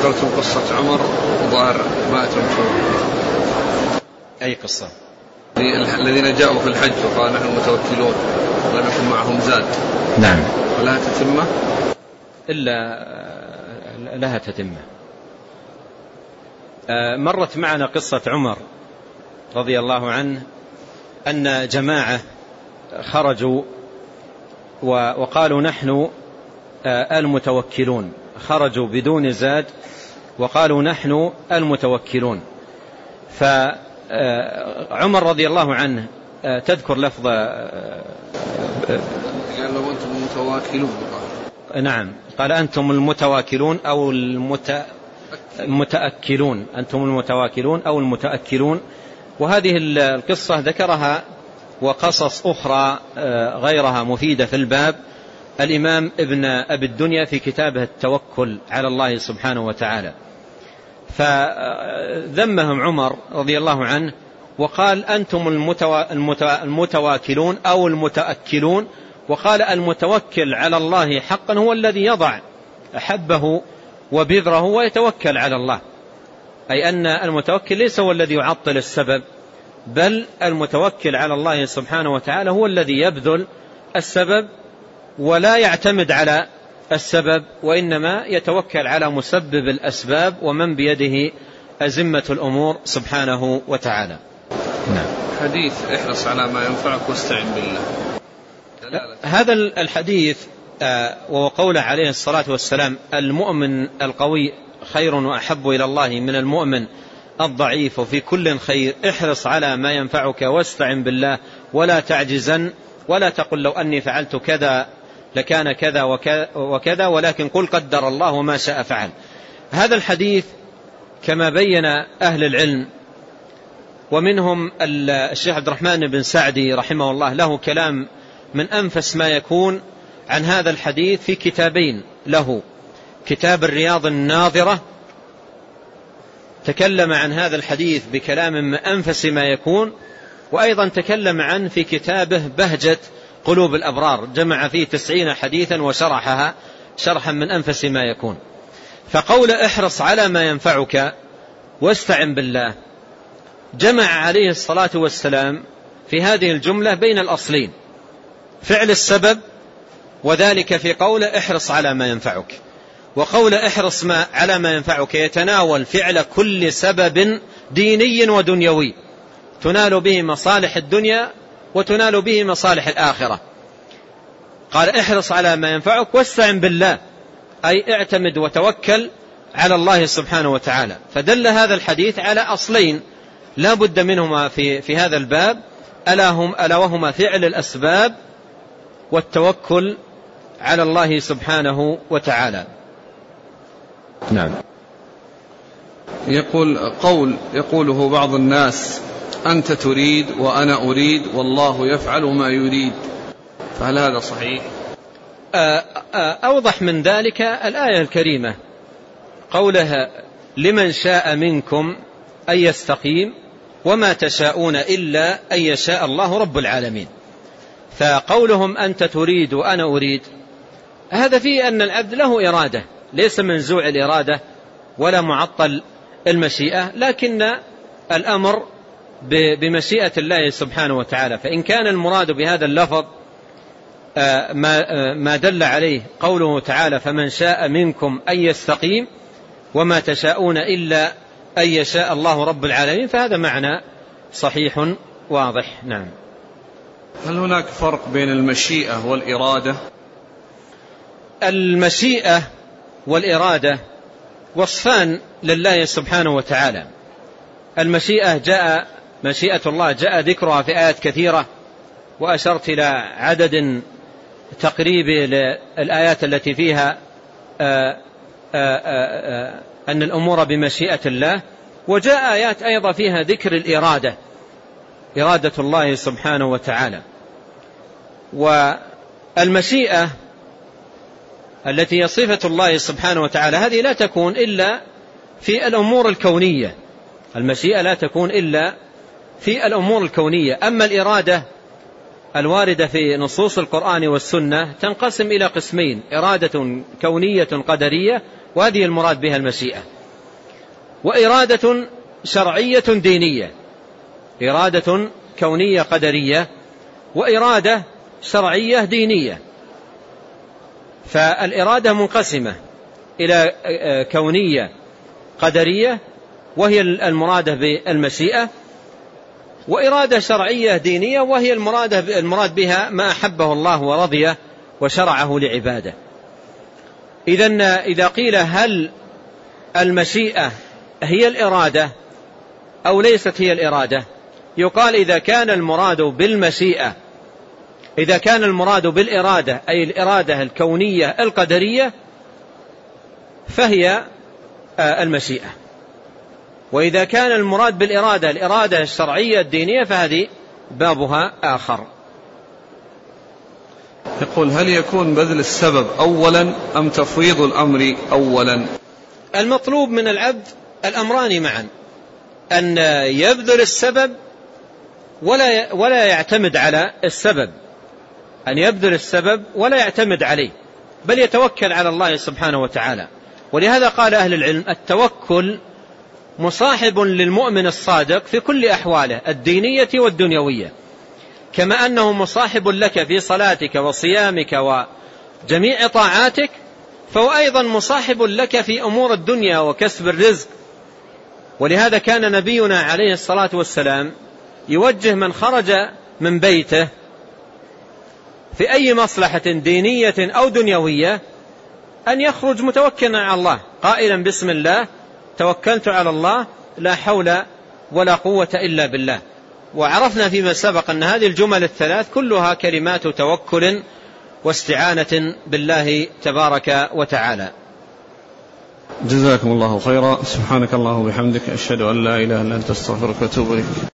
ذكرتم قصة عمر ظاهر ما أتمتم أي قصة؟ الذين جاءوا في الحج وقال نحن متوكلون ولم يكن معهم زاد. نعم. ولها تتمة إلا لها تتمة آه، مرت معنا قصة عمر رضي الله عنه أن جماعة خرجوا وقالوا نحن آه، المتوكلون. خرجوا بدون زاد وقالوا نحن المتوكلون. فعمر رضي الله عنه آه، تذكر لفظ قال لو أنتم المتواكلون. نعم. قال أنتم المتواكلون أو المت... المتأكلون أنتم المتواكلون أو المتأكلون. وهذه القصة ذكرها وقصص أخرى آه، غيرها مفيدة في الباب. الإمام ابن أبي الدنيا في كتابه التوكل على الله سبحانه وتعالى. فذمهم عمر رضي الله عنه وقال أنتم المتواكلون أو المتأكلون؟ وقال المتوكل على الله حقا هو الذي يضع حبه وبذره ويتوكل على الله. أي أن المتوكل ليس هو الذي يعطل السبب بل المتوكل على الله سبحانه وتعالى هو الذي يبذل السبب ولا يعتمد على السبب وإنما يتوكل على مسبب الأسباب ومن بيده أزمة الأمور سبحانه وتعالى. نعم. حديث احرص على ما ينفعك واستعن بالله. هذا الحديث آه، وهو قوله عليه الصلاة والسلام المؤمن القوي خير وأحب إلى الله من المؤمن الضعيف وفي كل خير. احرص على ما ينفعك واستعن بالله ولا تعجزن ولا تقل لو أني فعلت كذا لكان كذا وكذا ولكن قل قدر الله وما شاء فعل. هذا الحديث كما بين أهل العلم ومنهم الشيخ عبد الرحمن بن سعدي رحمه الله له كلام من أنفس ما يكون عن هذا الحديث في كتابين له. كتاب الرياض الناظرة تكلم عن هذا الحديث بكلام من أنفس ما يكون وأيضا تكلم عنه في كتابه بهجة قلوب الأبرار جمع فيه تسعين حديثا وشرحها شرحا من أنفس ما يكون. فقول احرص على ما ينفعك واستعن بالله. جمع عليه الصلاة والسلام في هذه الجملة بين الأصلين فعل السبب وذلك في قول احرص على ما ينفعك. وقول احرص ما على ما ينفعك يتناول فعل كل سبب ديني ودنيوي تنال به مصالح الدنيا وتنال به مصالح الآخرة. قال احرص على ما ينفعك واستعن بالله. أي اعتمد وتوكل على الله سبحانه وتعالى. فدل هذا الحديث على أصلين لا بد منهما في, في هذا الباب. ألا, هم ألا وهما فعل الأسباب والتوكل على الله سبحانه وتعالى. نعم. يقول قول يقوله بعض الناس أنت تريد وأنا أريد والله يفعل ما يريد. فهل هذا صحيح؟ أوضح من ذلك الآية الكريمة. قولها لمن شاء منكم أن يستقيم وما تشاءون إلا أن يشاء الله رب العالمين. فقولهم أنت تريد وأنا أريد هذا فيه أن العبد له إرادة ليس منزوع الإرادة ولا معطل المشيئة لكن الأمر بمشيئة الله سبحانه وتعالى. فإن كان المراد بهذا اللفظ آه، آه، ما دل عليه قوله تعالى فمن شاء منكم أن يستقيم وما تشاءون إلا أن يشاء الله رب العالمين فهذا معنى صحيح واضح. نعم. هل هناك فرق بين المشيئة والإرادة؟ المشيئة والإرادة وصفان لله سبحانه وتعالى. المشيئة جاء مشيئة الله جاء ذكرها في آيات كثيرة وأشرت إلى عدد تقريبي للآيات التي فيها آآ آآ أن الأمور بمشيئة الله. وجاء آيات أيضا فيها ذكر الإرادة إرادة الله سبحانه وتعالى. والمشيئة التي هي صفة الله سبحانه وتعالى هذه لا تكون إلا في الأمور الكونية. المشيئة لا تكون إلا في الأمور الكونية. أما الإرادة الواردة في نصوص القرآن والسنة تنقسم إلى قسمين إرادة كونية قدرية وهذه المراد بها المشيئة وإرادة شرعية دينية إرادة كونية قدرية وإرادة شرعية دينية. فالإرادة منقسمة إلى كونية قدرية وهي المرادة بالمشيئة وإرادة شرعية دينية وهي المرادة المراد بها ما أحبه الله ورضيه وشرعه لعباده. إذا إذا قيل هل المشيئة هي الإرادة أو ليست هي الإرادة يقال إذا كان المراد بالمشيئة إذا كان المراد بالإرادة أي الإرادة الكونية القدرية فهي آه، المشيئة. وإذا كان المراد بالإرادة الإرادة الشرعية الدينية فهذه بابها آخر. يقول هل يكون بذل السبب أولا أم تفويض الأمر أولا؟ المطلوب من العبد الأمران معا أن يبذل السبب ولا ولا يعتمد على السبب. أن يبذل السبب ولا يعتمد عليه بل يتوكل على الله سبحانه وتعالى. ولهذا قال أهل العلم التوكل مصاحب للمؤمن الصادق في كل أحواله الدينية والدنيوية. كما أنه مصاحب لك في صلاتك وصيامك وجميع طاعاتك فهو أيضا مصاحب لك في أمور الدنيا وكسب الرزق. ولهذا كان نبينا عليه الصلاة والسلام يوجه من خرج من بيته في أي مصلحة دينية أو دنيوية أن يخرج متوكلا على الله قائلا بسم الله توكلت على الله لا حول ولا قوة إلا بالله. وعرفنا فيما سبق أن هذه الجمل الثلاث كلها كلمات توكل واستعانة بالله تبارك وتعالى. جزاكم الله خيرا. سبحانك الله وبحمدك أشهد أن لا إله إلا أنت أستغفرك وأتوب إليك.